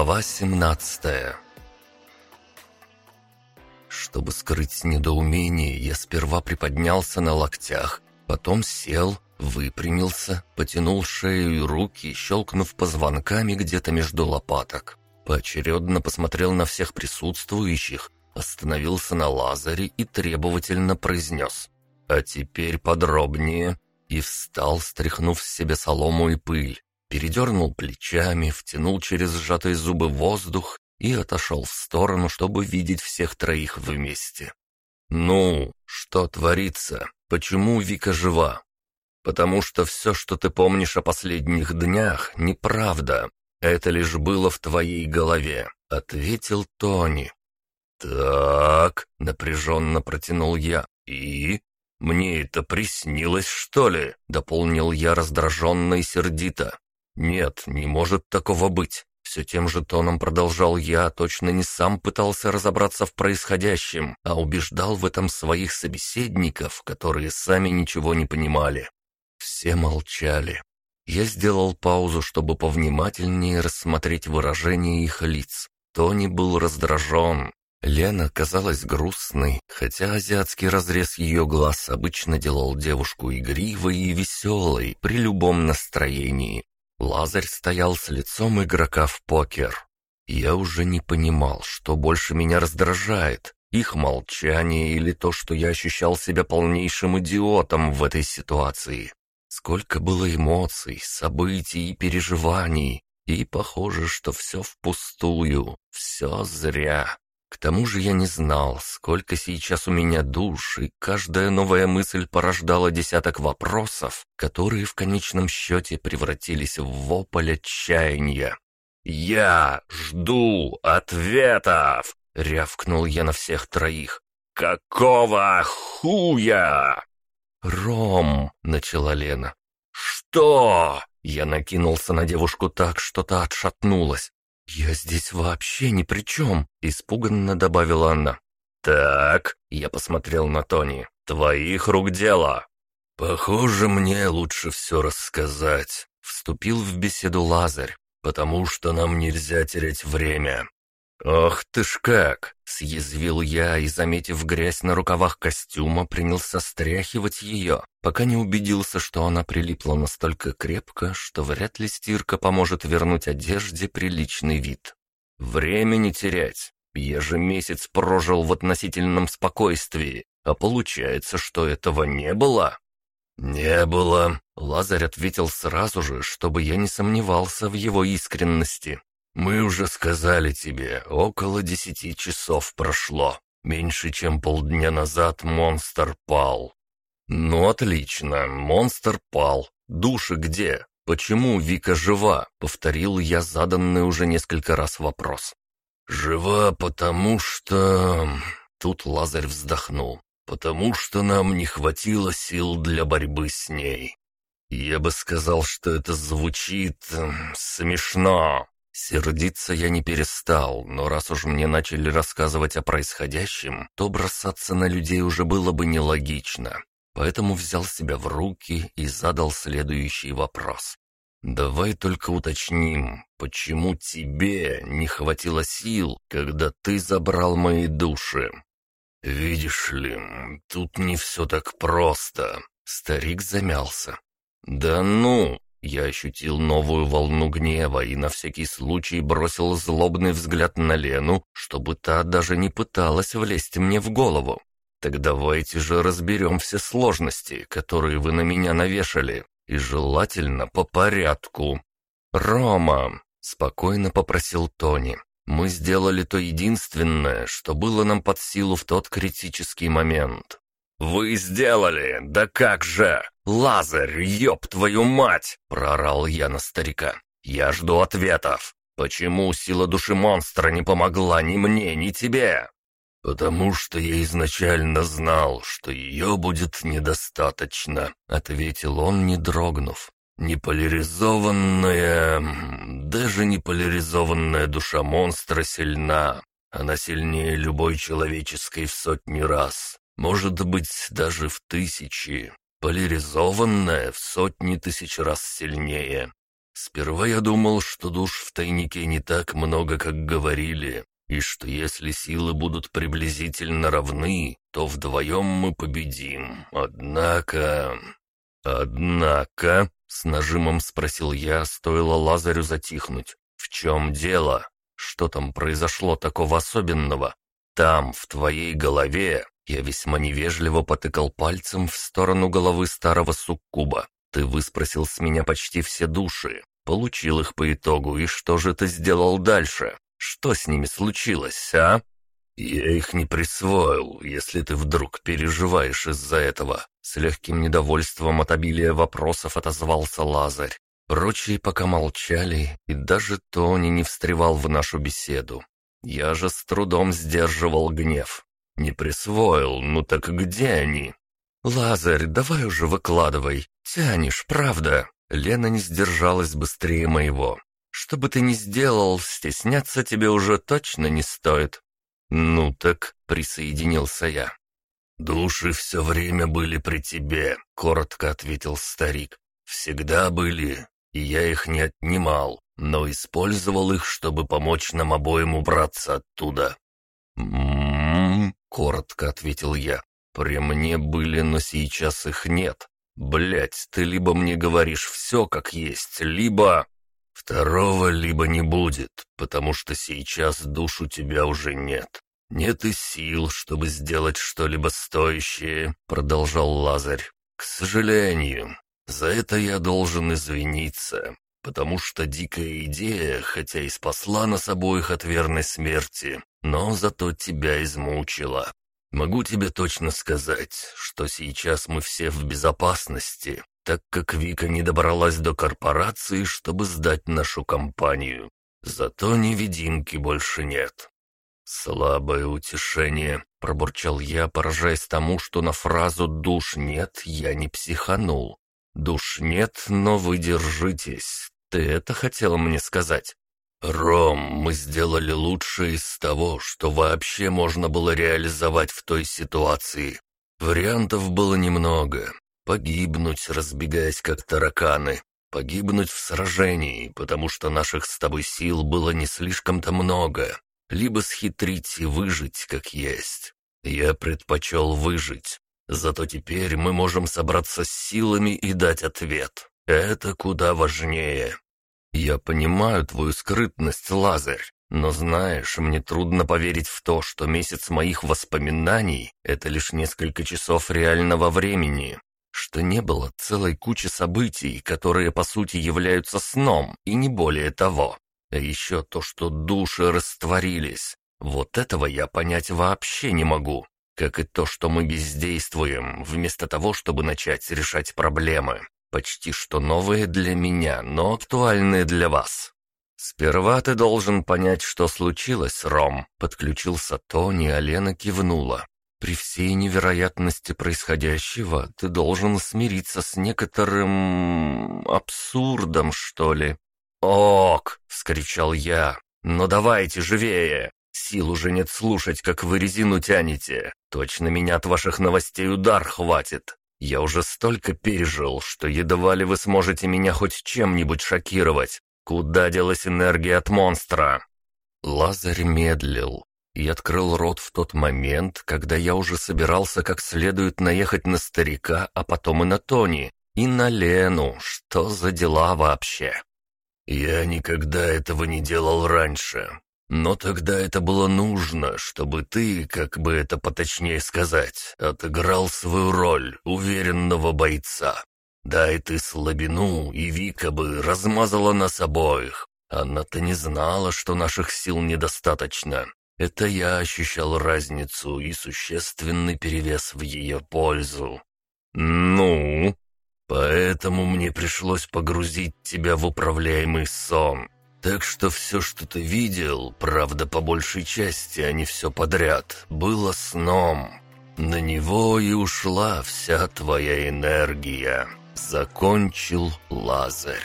Глава 17 Чтобы скрыть недоумение, я сперва приподнялся на локтях, потом сел, выпрямился, потянул шею и руки, щелкнув позвонками где-то между лопаток. Поочередно посмотрел на всех присутствующих, остановился на Лазаре и требовательно произнес. «А теперь подробнее» и встал, стряхнув с себя солому и пыль передернул плечами, втянул через сжатые зубы воздух и отошел в сторону, чтобы видеть всех троих вместе. «Ну, что творится? Почему Вика жива?» «Потому что все, что ты помнишь о последних днях, неправда. Это лишь было в твоей голове», — ответил Тони. «Так», — напряженно протянул я, — «и?» «Мне это приснилось, что ли?» — дополнил я раздраженно и сердито. «Нет, не может такого быть». Все тем же тоном продолжал я, точно не сам пытался разобраться в происходящем, а убеждал в этом своих собеседников, которые сами ничего не понимали. Все молчали. Я сделал паузу, чтобы повнимательнее рассмотреть выражение их лиц. Тони был раздражен. Лена казалась грустной, хотя азиатский разрез ее глаз обычно делал девушку игривой и веселой при любом настроении. Лазарь стоял с лицом игрока в покер. Я уже не понимал, что больше меня раздражает, их молчание или то, что я ощущал себя полнейшим идиотом в этой ситуации. Сколько было эмоций, событий и переживаний, и похоже, что все впустую, все зря. К тому же я не знал, сколько сейчас у меня душ, и каждая новая мысль порождала десяток вопросов, которые в конечном счете превратились в вопль отчаяния. «Я жду ответов!» — рявкнул я на всех троих. «Какого хуя?» «Ром!» — начала Лена. «Что?» Я накинулся на девушку так, что та отшатнулась. «Я здесь вообще ни при чем», — испуганно добавила она. «Так», — я посмотрел на Тони, — «твоих рук дело». «Похоже, мне лучше все рассказать», — вступил в беседу Лазарь, «потому что нам нельзя терять время. «Ох ты ж как!» — съязвил я и, заметив грязь на рукавах костюма, принялся стряхивать ее, пока не убедился, что она прилипла настолько крепко, что вряд ли стирка поможет вернуть одежде приличный вид. «Времени терять. Я же месяц прожил в относительном спокойствии, а получается, что этого не было?» «Не было», — Лазарь ответил сразу же, чтобы я не сомневался в его искренности. «Мы уже сказали тебе, около десяти часов прошло. Меньше чем полдня назад монстр пал». «Ну, отлично, монстр пал. Души где? Почему Вика жива?» — повторил я заданный уже несколько раз вопрос. «Жива, потому что...» Тут Лазарь вздохнул. «Потому что нам не хватило сил для борьбы с ней. Я бы сказал, что это звучит... смешно. Сердиться я не перестал, но раз уж мне начали рассказывать о происходящем, то бросаться на людей уже было бы нелогично. Поэтому взял себя в руки и задал следующий вопрос. «Давай только уточним, почему тебе не хватило сил, когда ты забрал мои души?» «Видишь ли, тут не все так просто», — старик замялся. «Да ну!» Я ощутил новую волну гнева и на всякий случай бросил злобный взгляд на Лену, чтобы та даже не пыталась влезть мне в голову. Так давайте же разберем все сложности, которые вы на меня навешали, и желательно по порядку. «Рома!» — спокойно попросил Тони. «Мы сделали то единственное, что было нам под силу в тот критический момент. «Вы сделали! Да как же! Лазарь, ёб твою мать!» — проорал я на старика. «Я жду ответов. Почему сила души монстра не помогла ни мне, ни тебе?» «Потому что я изначально знал, что ее будет недостаточно», — ответил он, не дрогнув. «Неполяризованная... даже неполяризованная душа монстра сильна. Она сильнее любой человеческой в сотни раз. Может быть, даже в тысячи. Поляризованная в сотни тысяч раз сильнее. Сперва я думал, что душ в тайнике не так много, как говорили, и что если силы будут приблизительно равны, то вдвоем мы победим. Однако... Однако... С нажимом спросил я, стоило Лазарю затихнуть. «В чем дело? Что там произошло такого особенного? Там, в твоей голове...» Я весьма невежливо потыкал пальцем в сторону головы старого суккуба. «Ты выспросил с меня почти все души, получил их по итогу, и что же ты сделал дальше? Что с ними случилось, а?» «Я их не присвоил, если ты вдруг переживаешь из-за этого». С легким недовольством от обилия вопросов отозвался Лазарь. Прочие пока молчали, и даже Тони не встревал в нашу беседу. Я же с трудом сдерживал гнев. «Не присвоил, ну так где они?» «Лазарь, давай уже выкладывай. Тянешь, правда?» Лена не сдержалась быстрее моего. «Что бы ты ни сделал, стесняться тебе уже точно не стоит. «Ну так», — присоединился я. «Души все время были при тебе», — коротко ответил старик. «Всегда были, и я их не отнимал, но использовал их, чтобы помочь нам обоим убраться оттуда». «М-м-м», коротко ответил я. «При мне были, но сейчас их нет. Блять, ты либо мне говоришь все как есть, либо...» Второго либо не будет, потому что сейчас душ у тебя уже нет. Нет и сил, чтобы сделать что-либо стоящее, продолжал Лазарь. К сожалению, за это я должен извиниться, потому что дикая идея, хотя и спасла нас обоих от верной смерти, но зато тебя измучила. Могу тебе точно сказать, что сейчас мы все в безопасности, так как Вика не добралась до корпорации, чтобы сдать нашу компанию. Зато невидимки больше нет. «Слабое утешение», — пробурчал я, поражаясь тому, что на фразу «душ нет» я не психанул. «Душ нет, но вы держитесь. Ты это хотела мне сказать?» «Ром, мы сделали лучшее из того, что вообще можно было реализовать в той ситуации. Вариантов было немного, Погибнуть, разбегаясь как тараканы. Погибнуть в сражении, потому что наших с тобой сил было не слишком-то много. Либо схитрить и выжить, как есть. Я предпочел выжить. Зато теперь мы можем собраться с силами и дать ответ. Это куда важнее. Я понимаю твою скрытность, Лазарь. Но знаешь, мне трудно поверить в то, что месяц моих воспоминаний — это лишь несколько часов реального времени что не было целой кучи событий, которые по сути являются сном, и не более того. А еще то, что души растворились. Вот этого я понять вообще не могу. Как и то, что мы бездействуем, вместо того, чтобы начать решать проблемы. Почти что новые для меня, но актуальные для вас. «Сперва ты должен понять, что случилось, Ром», — подключился Тони, а Лена кивнула. При всей невероятности происходящего ты должен смириться с некоторым... абсурдом, что ли. «Ок!» — вскричал я. «Ну давайте живее! Сил уже нет слушать, как вы резину тянете. Точно меня от ваших новостей удар хватит. Я уже столько пережил, что едва ли вы сможете меня хоть чем-нибудь шокировать. Куда делась энергия от монстра?» Лазарь медлил, и открыл рот в тот момент, когда я уже собирался как следует наехать на старика, а потом и на Тони, и на Лену. Что за дела вообще? Я никогда этого не делал раньше. Но тогда это было нужно, чтобы ты, как бы это поточнее сказать, отыграл свою роль уверенного бойца. Дай ты слабину, и Вика бы размазала нас обоих. Она-то не знала, что наших сил недостаточно. Это я ощущал разницу и существенный перевес в ее пользу. «Ну?» «Поэтому мне пришлось погрузить тебя в управляемый сон. Так что все, что ты видел, правда, по большей части, а не все подряд, было сном. На него и ушла вся твоя энергия», — закончил Лазарь.